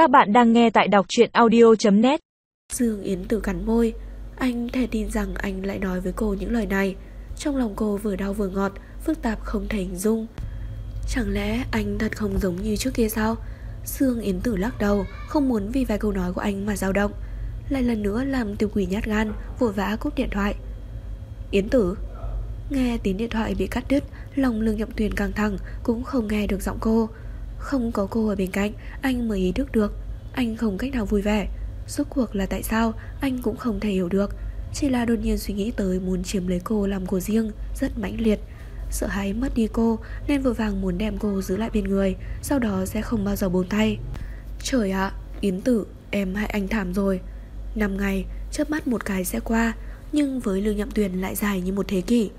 Các bạn đang nghe tại đọc truyện audio.net Dương Yến Tử cắn môi. Anh thể tin rằng anh lại nói với cô những lời này. Trong lòng cô vừa đau vừa ngọt, Phức tạp không thể hình dung. Chẳng lẽ anh thật không giống như trước kia sao? Dương Yến Tử lắc đầu, Không muốn vì vài câu nói của anh mà dao động. Lại lần nữa làm tiêu quỷ nhát gan, Vội vã cúp điện thoại. Yến Tử, Nghe tiếng điện thoại bị cắt đứt, Lòng lương nhậm tuyền căng thẳng, Cũng không nghe được giọng cô. Không có cô ở bên cạnh Anh mới ý thức được. Anh không cách nào vui vẻ. Suốt cuộc là tại sao anh cũng không thể hiểu được. Chỉ là đột nhiên suy nghĩ tới muốn chiếm lấy cô làm của riêng Rất mãnh liệt. Sợ hãi mất đi cô Nên vội vàng muốn đem cô giữ lại bên người Sau đó sẽ không bao giờ buông tay. Trời ạ, Yến Tử, em hại anh thảm rồi. Năm ngày, chớp mắt một cái sẽ qua Nhưng với Lương Nhậm Tuyền lại dài như một thế kỷ.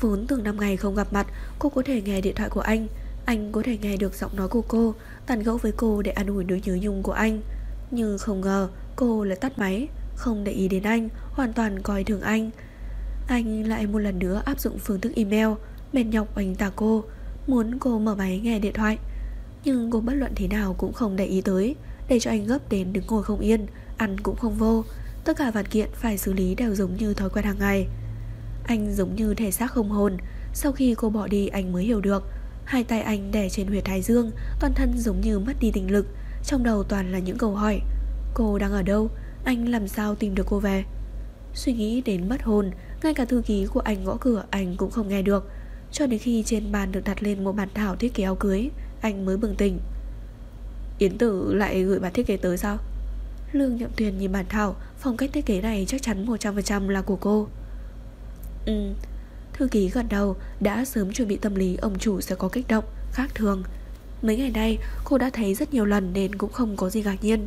Vốn từng năm ngày không gặp mặt Cô có thể nghe điện thoại của anh. Anh có thể nghe được giọng nói của cô Tàn gẫu với cô để an ủi nỗi nhớ nhung của anh. Nhưng không ngờ, cô lại tắt máy, Không để ý đến anh, Hoàn toàn coi thường anh. Anh lại một lần nữa áp dụng phương thức email, Mệt nhọc anh tạc cô, Muốn cô mở máy nghe điện thoại. Nhưng cô bất luận thế nào cũng không để ý tới, Để cho anh gấp đến đứng ngồi không yên, Ăn cũng không vô. Tất cả văn kiện phải xử lý đều giống như thói quen hàng ngày. Anh giống như thể xác không hồn, Sau khi cô bỏ đi anh mới hiểu được. Hai tay anh đè trên huyệt thái dương, Toàn thân giống như mất đi tình lực. Trong đầu toàn là những câu hỏi, Cô đang ở đâu? Anh làm sao tìm được cô về? Suy nghĩ đến mất hồn, Ngay cả thư ký của anh gõ cửa anh cũng không nghe được. Cho đến khi trên bàn được đặt lên một bản thảo thiết kế áo cưới, Anh mới bừng tỉnh. Yến tử lại gửi bản thiết kế tới sao? Lương Nhậm Tuyền nhìn bản thảo, Phong cách thiết kế này chắc chắn 100% là của cô. Ừ Thư ký gần đầu đã sớm chuẩn bị tâm lý ông chủ sẽ có kích động, khác thường. Mấy ngày nay cô đã thấy rất nhiều lần nên cũng không có gì ngạc nhiên.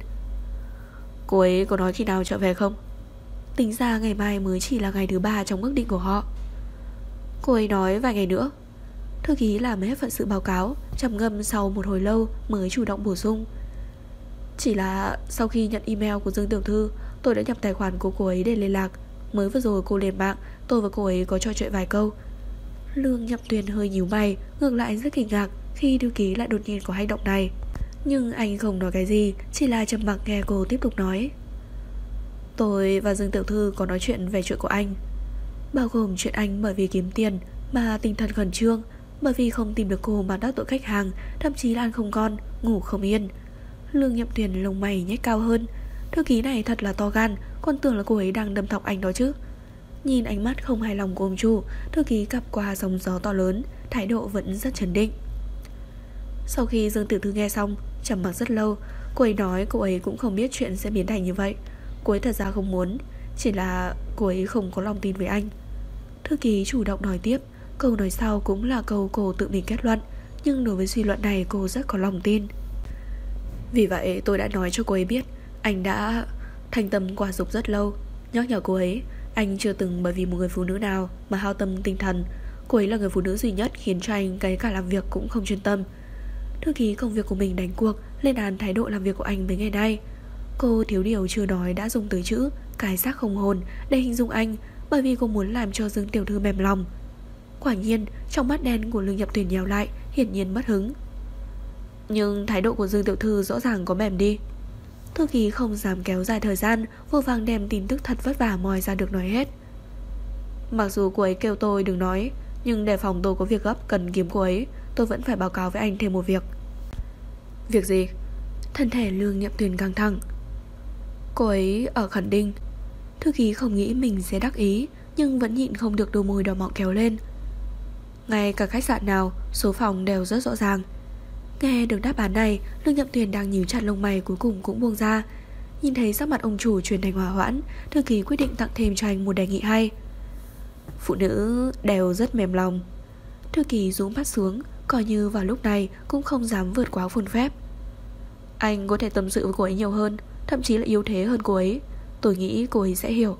Cô ấy có nói khi nào trở về không? Tính ra ngày mai mới chỉ là ngày thứ ba trong ước định của họ. Cô ấy nói vài ngày nữa. Thư ký làm hết phận sự báo cáo trầm ngâm sau một hồi lâu mới chủ động bổ sung. Chỉ là sau khi nhận email của Dương Tiểu Thư Tôi đã nhập tài khoản của cô ấy để liên lạc. Mới vừa rồi cô lên mạng Tôi và cô ấy có trò chuyện vài câu. Lương nhậm tuyền hơi nhíu mày Ngược lại rất kinh ngạc Khi điều ký lại đột nhiên có hành động này. Nhưng anh không nói cái gì Chỉ là trầm mặc nghe cô tiếp tục nói. Tôi và Dương Tiểu Thư có nói chuyện về chuyện của anh. Bao gồm chuyện anh bởi vì kiếm tiền Mà tinh thần khẩn trương Bởi vì không tìm được cô mà đắc tội khách hàng Thậm chí là ăn không ngon, ngủ không yên. Lương nhậm tuyền lông mày nhếch cao hơn Thư ký này thật là to gan Con tưởng là cô ấy đang đâm thọc anh đó chứ. Nhìn ánh mắt không hài lòng của ông chủ Thư ký cặp qua dòng gió to lớn, Thái độ vẫn rất trấn định. Sau khi Dương Tử Thư nghe xong, trầm mặc rất lâu, Cô ấy nói cô ấy cũng không biết chuyện sẽ biến thành như vậy. Cô ấy thật ra không muốn, Chỉ là cô ấy không có lòng tin với anh. Thư ký chủ động nói tiếp, Câu nói sau cũng là câu cô tự mình kết luận, Nhưng đối với suy luận này cô rất có lòng tin. Vì vậy tôi đã nói cho cô ấy biết anh đã thành tâm quả dục rất lâu. Nhắc nhở cô ấy, anh chưa từng bởi vì một người phụ nữ nào mà hao tâm tinh thần. Cô ấy là người phụ nữ duy nhất khiến cho anh cái cả làm việc cũng không chuyên tâm. Thư ký công việc của mình đánh cuộc, Lên án thái độ làm việc của anh mấy ngày nay, Cô thiếu điều chưa nói đã dùng từ chữ Cái xác không hồn để hình dung anh Bởi vì cô muốn làm cho Dương Tiểu Thư mềm lòng. Quả nhiên, Trong mắt đen của Lương Nhập Tuyển nhèo lại, Hiển nhiên mất hứng. Nhưng thái độ của Dương Tiểu Thư rõ ràng có mềm đi. Thư ký không dám kéo dài thời gian Vô vàng đem tin tức thật vất vả moi ra được nói hết. Mặc dù cô ấy kêu tôi đừng nói, Nhưng để phòng tôi có việc gấp cần kiếm cô ấy, Tôi vẫn phải báo cáo với anh thêm một việc. Việc gì? Thân thể lương nhậm tuyền căng thẳng. Cô ấy ở khẩn đinh. Thư ký không nghĩ mình sẽ đắc ý, Nhưng vẫn nhịn không được đôi môi đỏ mọng kéo lên. Ngay cả khách sạn nào, Số phòng đều rất rõ ràng. Nghe được đáp án này, Lương Nhậm Thuyền đang nhíu chặt lông mày cuối cùng cũng buông ra. Nhìn thấy sắc mặt ông chủ chuyển thành hòa hoãn, Thư ký quyết định tặng thêm cho anh một đề nghị hay. Phụ nữ đều rất mềm lòng. Thư ký rũ mắt xuống, Coi như vào lúc này cũng không dám vượt quá phồn phép. Anh có thể tâm sự với cô ấy nhiều hơn, Thậm chí là yếu thế hơn cô ấy. Tôi nghĩ cô ấy sẽ hiểu.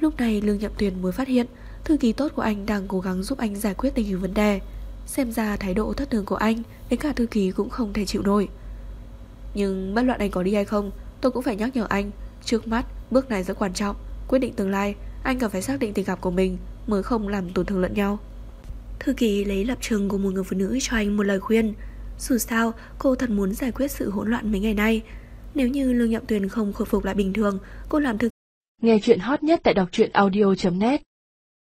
Lúc này Lương Nhậm Tuyền mới phát hiện, Thư ký tốt của anh đang cố gắng giúp anh giải quyết tình hình vấn đề. Xem ra thái độ thất thường của anh Đến cả thư ký cũng không thể chịu nổi. Nhưng bất luận anh có đi hay không Tôi cũng phải nhắc nhở anh. Trước mắt bước này rất quan trọng. Quyết định tương lai Anh cần phải xác định tình cảm của mình Mới không làm tổn thương lẫn nhau. Thư ký lấy lập trường của một người phụ nữ cho anh một lời khuyên. Dù sao cô thật muốn giải quyết sự hỗn loạn mấy ngày nay. Nếu như Lương Nhậm Tuyền không khôi phục lại bình thường Cô làm thực Nghe chuyện hot nhất tại đọc truyện audio.net